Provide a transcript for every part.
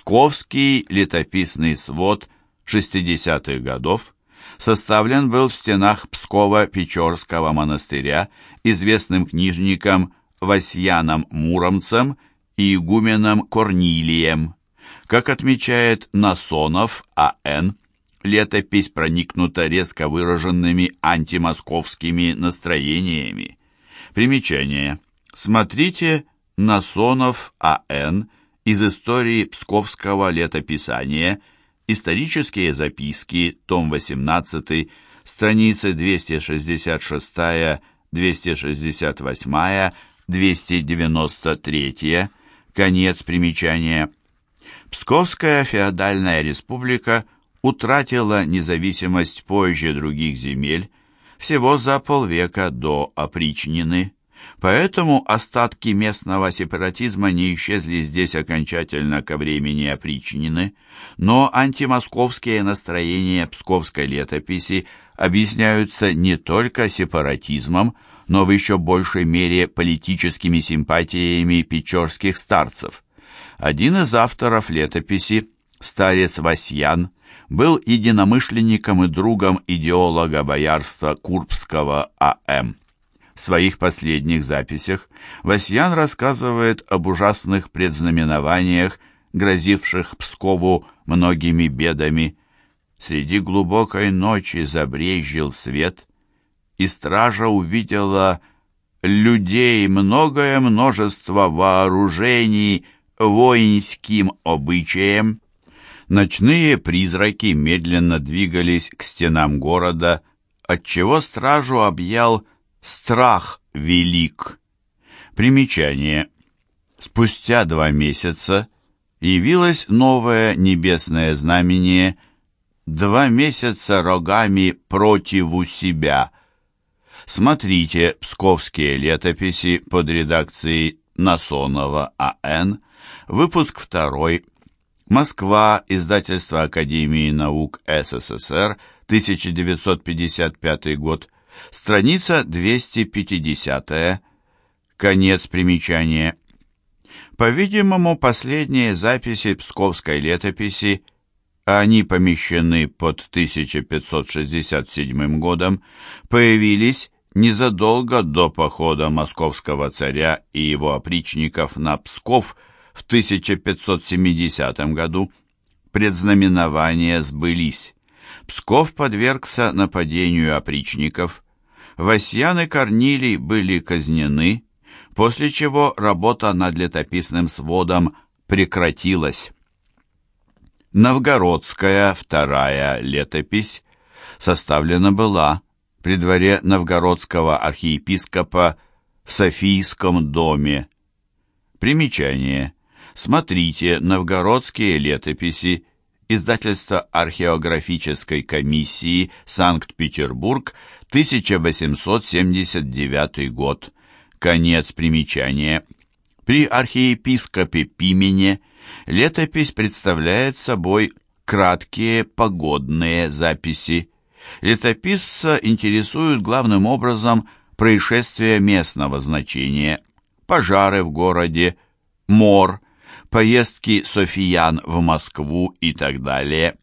Псковский летописный свод 60-х годов составлен был в стенах Пскова-Печорского монастыря известным книжником Васьяном Муромцем и игуменом Корнилием. Как отмечает Насонов А.Н., летопись проникнута резко выраженными антимосковскими настроениями. Примечание. Смотрите Насонов А.Н. из истории Псковского летописания «Исторические записки», том 18, страницы 266, 268, 293, конец примечания. Псковская феодальная республика утратила независимость позже других земель, всего за полвека до опричнины. Поэтому остатки местного сепаратизма не исчезли здесь окончательно ко времени опричнины, но антимосковские настроения псковской летописи объясняются не только сепаратизмом, но в еще большей мере политическими симпатиями печорских старцев. Один из авторов летописи, старец Васьян, был единомышленником и другом идеолога боярства Курбского А.М. Своих последних записях Васьян рассказывает об ужасных предзнаменованиях, грозивших Пскову многими бедами. Среди глубокой ночи забрезжил свет, и стража увидела людей многое множество вооружений воинским обычаем. Ночные призраки медленно двигались к стенам города, отчего стражу объял страх велик. Примечание. Спустя два месяца явилось новое небесное знамение «Два месяца рогами противу себя». Смотрите «Псковские летописи» под редакцией Насонова А.Н., выпуск 2, Москва, издательство Академии наук СССР, 1955 год, страница 250, конец примечания. По-видимому, последние записи псковской летописи, а они помещены под 1567 годом, появились незадолго до похода московского царя и его опричников на Псков – в 1570 году предзнаменования сбылись. Псков подвергся нападению опричников. Васьян и Корнилий были казнены, после чего работа над летописным сводом прекратилась. Новгородская вторая летопись составлена была при дворе новгородского архиепископа в Софийском доме. Примечание. Смотрите «Новгородские летописи», издательство археографической комиссии Санкт-Петербург, 1879 год. Конец примечания. При архиепископе Пимене летопись представляет собой краткие погодные записи. Летописца интересуют главным образом происшествия местного значения, пожары в городе, мор, поездки Софиян в Москву и так далее.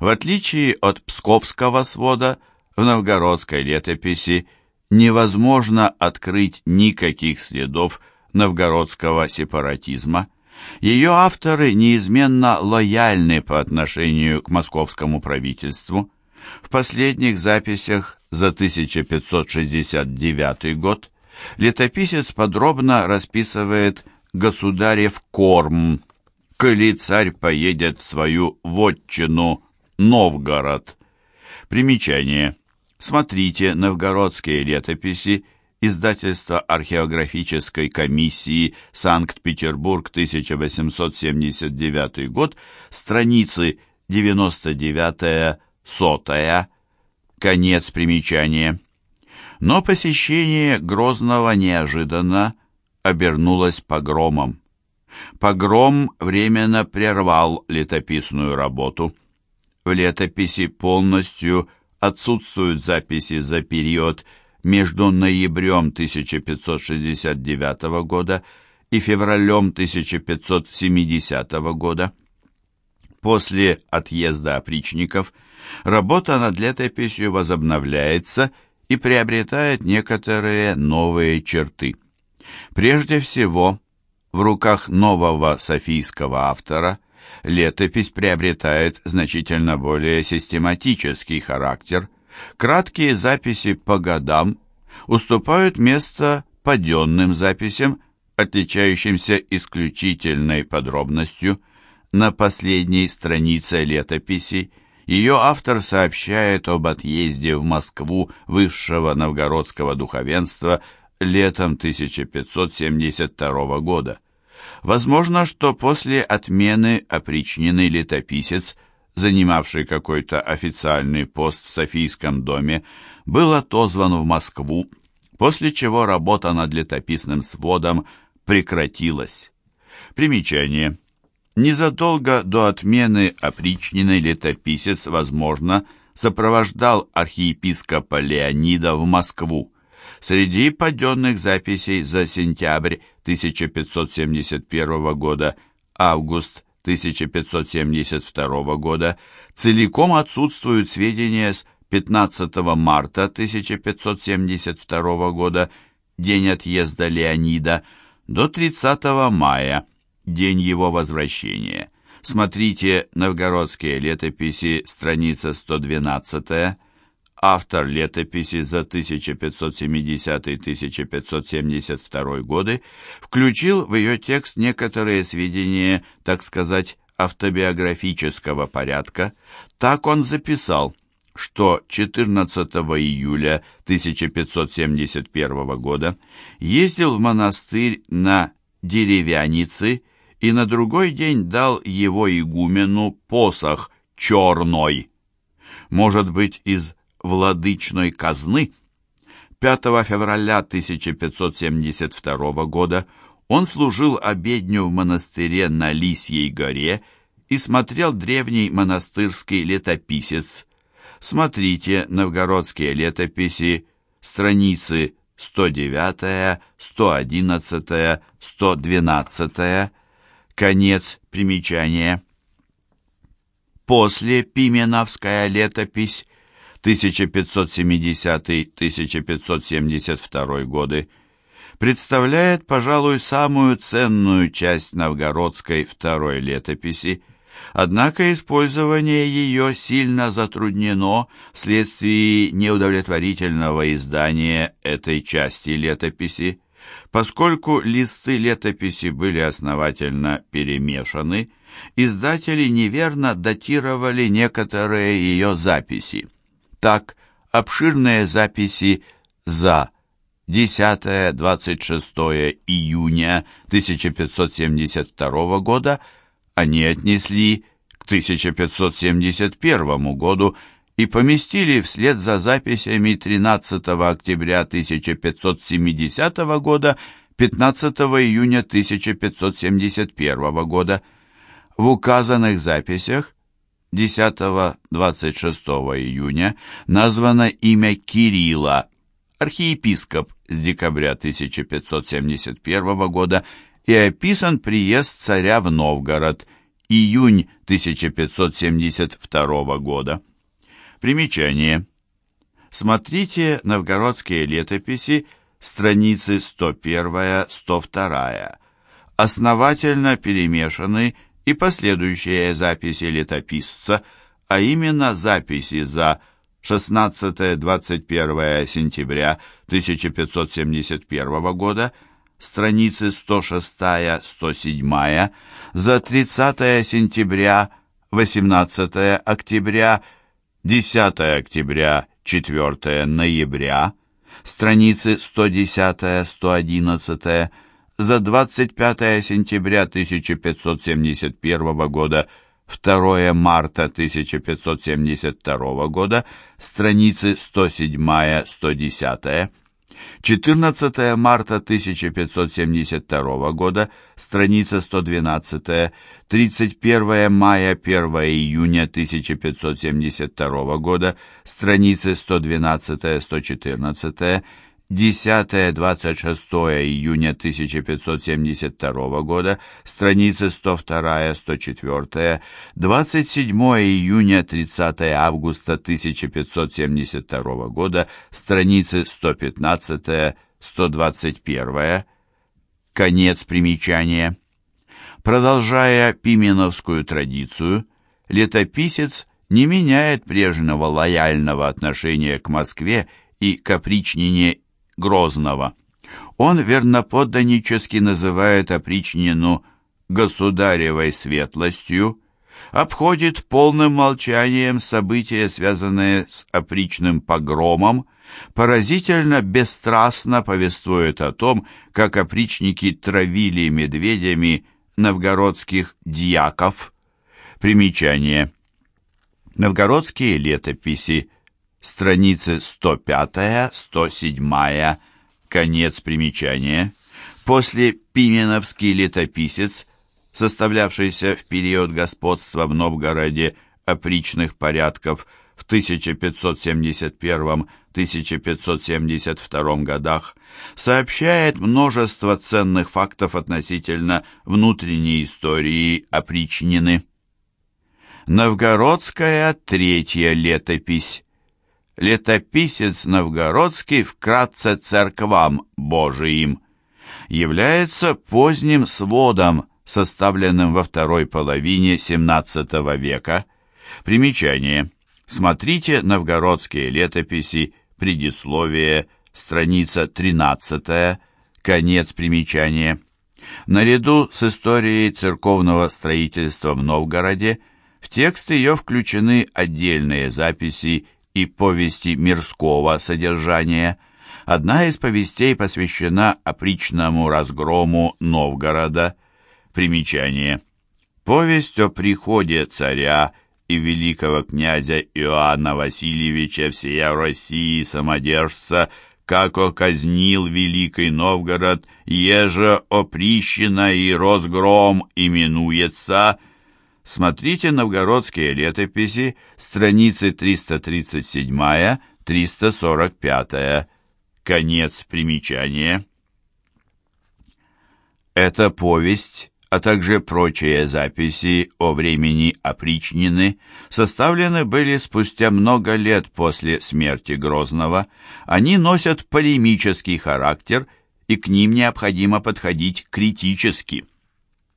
В отличие от псковского свода, в новгородской летописи невозможно открыть никаких следов новгородского сепаратизма. Ее авторы неизменно лояльны по отношению к московскому правительству. В последних записях за 1569 год летописец подробно расписывает государев корм, коли царь поедет в свою вотчину Новгород. Примечание. Смотрите новгородские летописи, издательство археографической комиссии Санкт-Петербург, 1879 год, страницы 99-100, конец примечания. Но посещение Грозного неожиданно обернулось погромом. Погром временно прервал летописную работу. В летописи полностью отсутствуют записи за период между ноябрем 1569 года и февралем 1570 года. После отъезда опричников работа над летописью возобновляется и приобретает некоторые новые черты. Прежде всего, в руках нового софийского автора летопись приобретает значительно более систематический характер. Краткие записи по годам уступают место паденным записям, отличающимся исключительной подробностью. На последней странице летописи ее автор сообщает об отъезде в Москву высшего новгородского духовенства летом 1572 года. Возможно, что после отмены опричненный летописец, занимавший какой-то официальный пост в Софийском доме, был отозван в Москву, после чего работа над летописным сводом прекратилась. Примечание. Незадолго до отмены опричненный летописец, возможно, сопровождал архиепископа Леонида в Москву. Среди паденных записей за сентябрь 1571 года, август 1572 года целиком отсутствуют сведения с 15 марта 1572 года, день отъезда Леонида, до 30 мая, день его возвращения. Смотрите «Новгородские летописи», страница 112 автор летописи за 1570-1572 годы, включил в ее текст некоторые сведения, так сказать, автобиографического порядка. Так он записал, что 14 июля 1571 года ездил в монастырь на деревяницы и на другой день дал его игумену посох черной. Может быть, из владычной казны. 5 февраля 1572 года он служил обедню в монастыре на Лисьей горе и смотрел древний монастырский летописец. Смотрите новгородские летописи, страницы 109, 111, 112, конец примечания. После Пименовская летопись 1570-1572 годы, представляет, пожалуй, самую ценную часть новгородской второй летописи, однако использование ее сильно затруднено вследствие неудовлетворительного издания этой части летописи, поскольку листы летописи были основательно перемешаны, издатели неверно датировали некоторые ее записи. Так, обширные записи за 10-26 июня 1572 года они отнесли к 1571 году и поместили вслед за записями 13 октября 1570 года 15 июня 1571 года. В указанных записях 10-26 июня названо имя Кирилла, архиепископ с декабря 1571 года, и описан приезд царя в Новгород, июнь 1572 года. Примечание. Смотрите новгородские летописи, страницы 101-102. Основательно перемешаны и последующие записи летописца, а именно записи за 16-21 сентября 1571 года, страницы 106-107, за 30 сентября, 18 октября, 10 октября, 4 ноября, страницы 110-111, за 25 сентября 1571 года, 2 марта 1572 года, страницы 107-110, 14 марта 1572 года, страница 112, 31 мая 1 июня 1572 года, страницы 112-114, 10-26 июня 1572 года, страницы 102-104, 27 июня 30 августа 1572 года, страницы 115-121, конец примечания. Продолжая пименовскую традицию, летописец не меняет прежнего лояльного отношения к Москве и к опричнине Грозного. Он верноподданнически называет опричнину «государевой светлостью», обходит полным молчанием события, связанные с опричным погромом, поразительно бесстрастно повествует о том, как опричники травили медведями новгородских дьяков. Примечание. Новгородские летописи – страницы 105-107, конец примечания. После Пименовский летописец, составлявшийся в период господства в Новгороде опричных порядков в 1571-1572 годах, сообщает множество ценных фактов относительно внутренней истории опричнины. Новгородская третья летопись летописец новгородский вкратце церквам Божиим, является поздним сводом, составленным во второй половине XVII века. Примечание. Смотрите новгородские летописи, предисловие, страница 13, конец примечания. Наряду с историей церковного строительства в Новгороде в текст ее включены отдельные записи и повести мирского содержания. Одна из повестей посвящена опричному разгрому Новгорода. Примечание. Повесть о приходе царя и великого князя Иоанна Васильевича всея России самодержца, как оказнил Великий Новгород, еже оприщина и разгром именуется – Смотрите новгородские летописи, страницы 337-345. Конец примечания. Эта повесть, а также прочие записи о времени опричнины составлены были спустя много лет после смерти Грозного. Они носят полемический характер, и к ним необходимо подходить критически.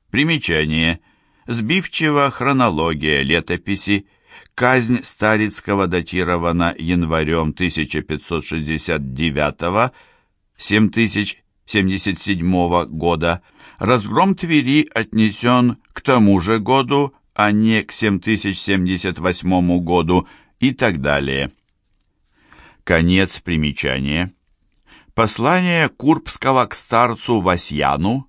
Примечание – Сбивчива хронология летописи, казнь Старицкого датирована январем 1569 7077 года, разгром Твери отнесен к тому же году, а не к 7078 году и так далее. Конец примечания. Послание Курбского к старцу Васьяну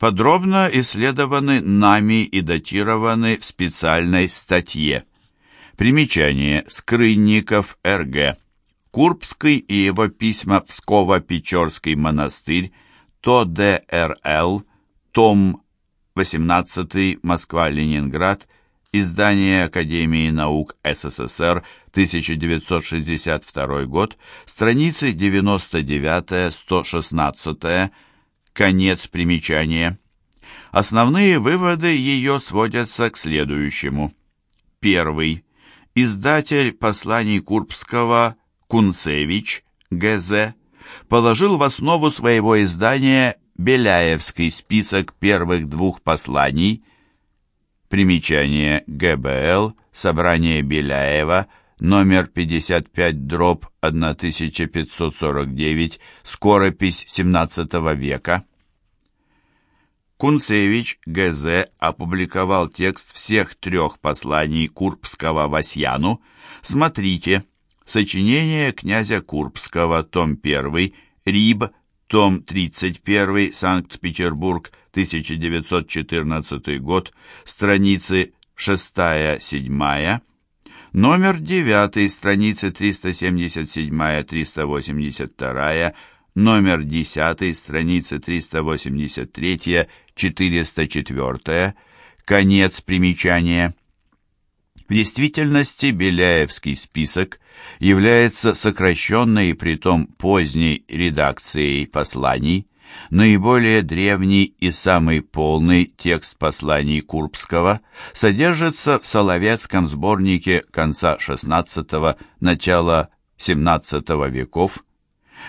подробно исследованы нами и датированы в специальной статье. Примечание. Скрынников Р.Г. Курбский и его письма Псково-Печорский монастырь, то ДРЛ, том 18, Москва-Ленинград, издание Академии наук СССР, 1962 год, страницы 99-116, Конец примечания. Основные выводы ее сводятся к следующему. Первый. Издатель посланий Курбского Кунцевич Г.З. положил в основу своего издания Беляевский список первых двух посланий. Примечание ГБЛ, собрание Беляева – номер 55 дробь 1549, скоропись XVII века. Кунцевич Г.З. опубликовал текст всех трех посланий Курбского Васьяну. Смотрите. Сочинение князя Курбского, том 1, Риб, том 31, Санкт-Петербург, 1914 год, страницы 6-7, Номер 9, страницы 377-382, номер 10, страницы 383-404, конец примечания. В действительности Беляевский список является сокращенной и притом поздней редакцией посланий, наиболее древний и самый полный текст посланий Курбского содержится в Соловецком сборнике конца XVI – начала XVII веков.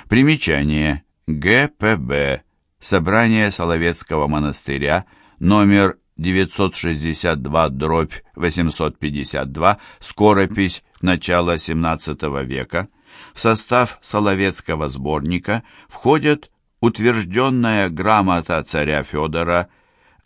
Примечание. ГПБ. Собрание Соловецкого монастыря, номер 962 дробь 852, скоропись начала XVII века, в состав Соловецкого сборника входят утвержденная грамота царя Федора,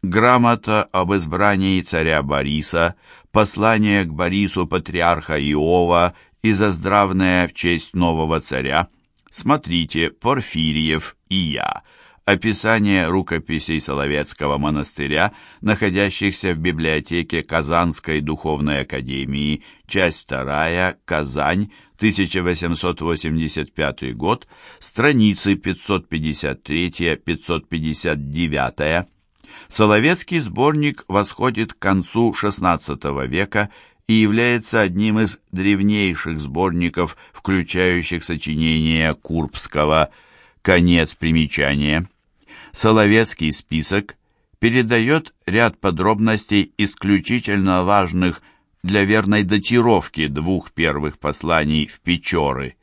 грамота об избрании царя Бориса, послание к Борису патриарха Иова и заздравное в честь нового царя. Смотрите Порфирьев и я – описание рукописей Соловецкого монастыря, находящихся в библиотеке Казанской духовной академии, часть 2, Казань, 1885 год, страницы 553-559. Соловецкий сборник восходит к концу XVI века и является одним из древнейших сборников, включающих сочинения Курбского «Конец примечания». Соловецкий список передает ряд подробностей, исключительно важных для верной датировки двух первых посланий в Печоры.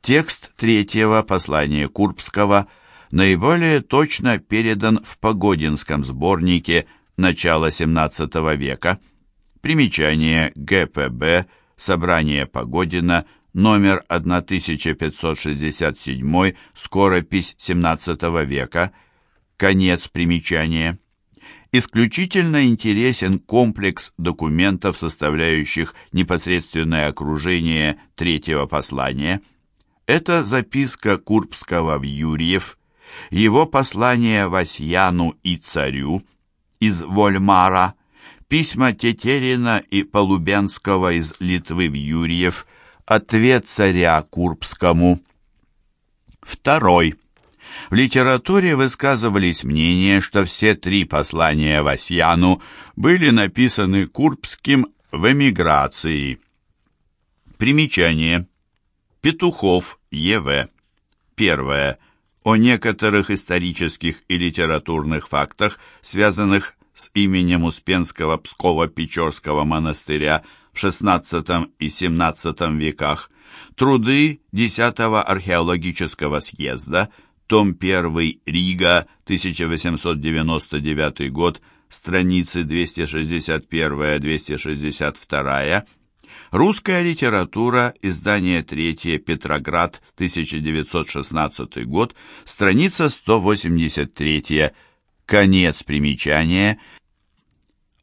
Текст третьего послания Курбского наиболее точно передан в Погодинском сборнике начала XVII века. Примечание ГПБ, Собрание Погодина, номер 1567, скоропись XVII века – Конец примечания. Исключительно интересен комплекс документов, составляющих непосредственное окружение третьего послания. Это записка Курбского в Юрьев, его послание Васьяну и царю из Вольмара, письма Тетерина и Полубенского из Литвы в Юрьев, ответ царя Курбскому. Второй. В литературе высказывались мнения, что все три послания Васьяну были написаны Курбским в эмиграции. Примечание. Петухов, Е.В. Первое. О некоторых исторических и литературных фактах, связанных с именем Успенского Псково-Печорского монастыря в XVI и XVII веках. Труды X археологического съезда – том 1, Рига, 1899 год, страницы 261-262. Русская литература, издание 3, Петроград, 1916 год, страница 183. Конец примечания.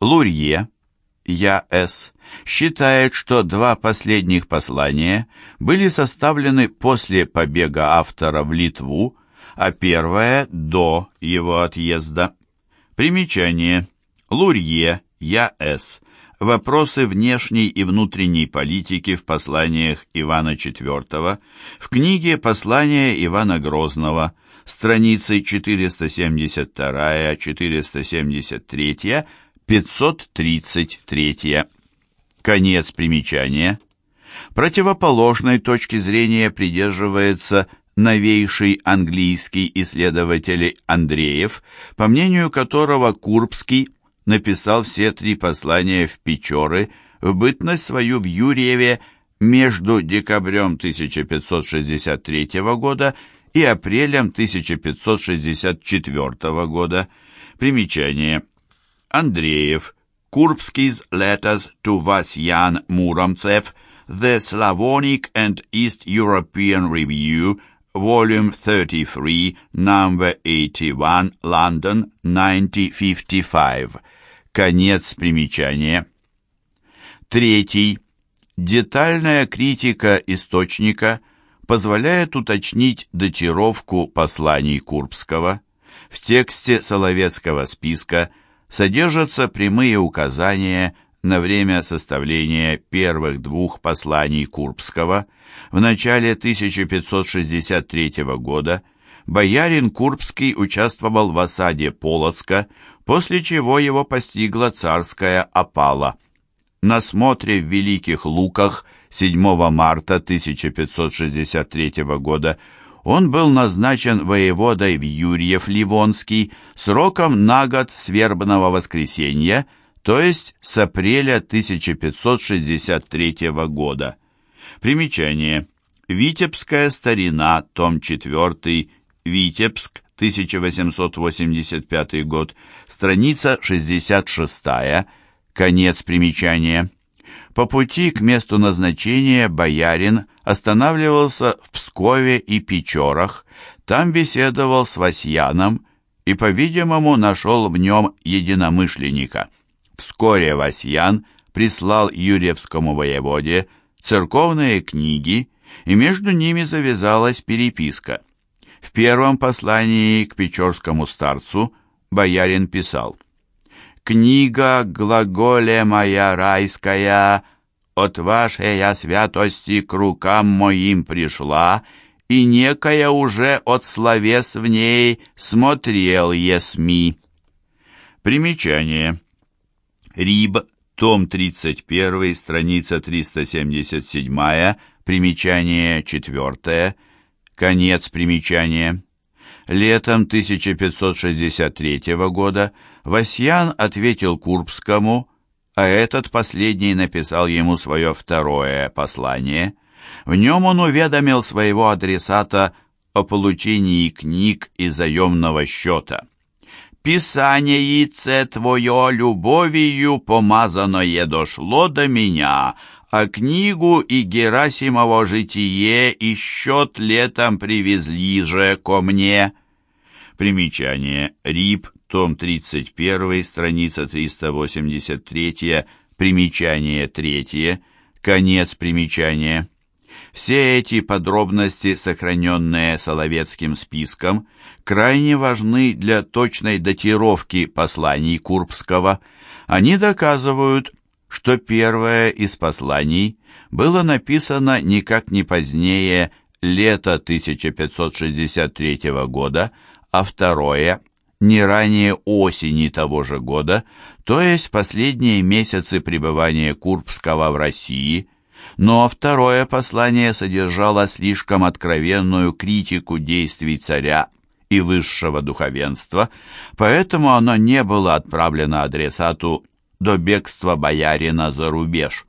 Лурье, Я. С. считает, что два последних послания были составлены после побега автора в Литву, а первое до его отъезда. Примечание. Лурье, Я.С. Вопросы внешней и внутренней политики в посланиях Ивана IV, в книге «Послание Ивана Грозного», страницы 472, 473, 533. Конец примечания. Противоположной точки зрения придерживается новейший английский исследователь Андреев, по мнению которого Курбский написал все три послания в Печоры в бытность свою в Юрьеве между декабрем 1563 года и апрелем 1564 года. Примечание. Андреев. Курбский's Letters to Vasyan Muромцев, The Slavonic and East European Review, Volume 33, Number 81, London, 1955. Конец примечания. Третий. Детальная критика источника позволяет уточнить датировку посланий Курбского. В тексте Соловецкого списка содержатся прямые указания на время составления первых двух посланий Курбского в начале 1563 года боярин Курбский участвовал в осаде Полоцка, после чего его постигла царская опала. на смотре в Великих Луках 7 марта 1563 года он был назначен воеводой в Юрьев-Ливонский сроком на год с вербного воскресенья, то есть с апреля 1563 года. Примечание. Витебская старина, том 4, Витебск, 1885 год, страница 66, конец примечания. По пути к месту назначения боярин останавливался в Пскове и Печорах, там беседовал с Васьяном и, по-видимому, нашел в нем единомышленника. Вскоре Васьян прислал Юрьевскому воеводе церковные книги, и между ними завязалась переписка. В первом послании к Печорскому старцу боярин писал «Книга глаголе моя райская, от вашей святости к рукам моим пришла, и некая уже от словес в ней смотрел есми». Примечание. Риб, том 31, страница 377, примечание 4, конец примечания. Летом 1563 года Васьян ответил Курбскому, а этот последний написал ему свое второе послание. В нем он уведомил своего адресата о получении книг и заемного счета. «Писаниеце твое любовью помазанное дошло до меня, а книгу и Герасимово житие и счет летом привезли же ко мне». Примечание. Рип, том 31, страница 383, примечание 3, конец примечания. Все эти подробности, сохраненные Соловецким списком, крайне важны для точной датировки посланий Курбского. Они доказывают, что первое из посланий было написано никак не позднее лета 1563 года, а второе не ранее осени того же года, то есть последние месяцы пребывания Курбского в России, но второе послание содержало слишком откровенную критику действий царя и высшего духовенства, поэтому оно не было отправлено адресату до бегства боярина за рубеж.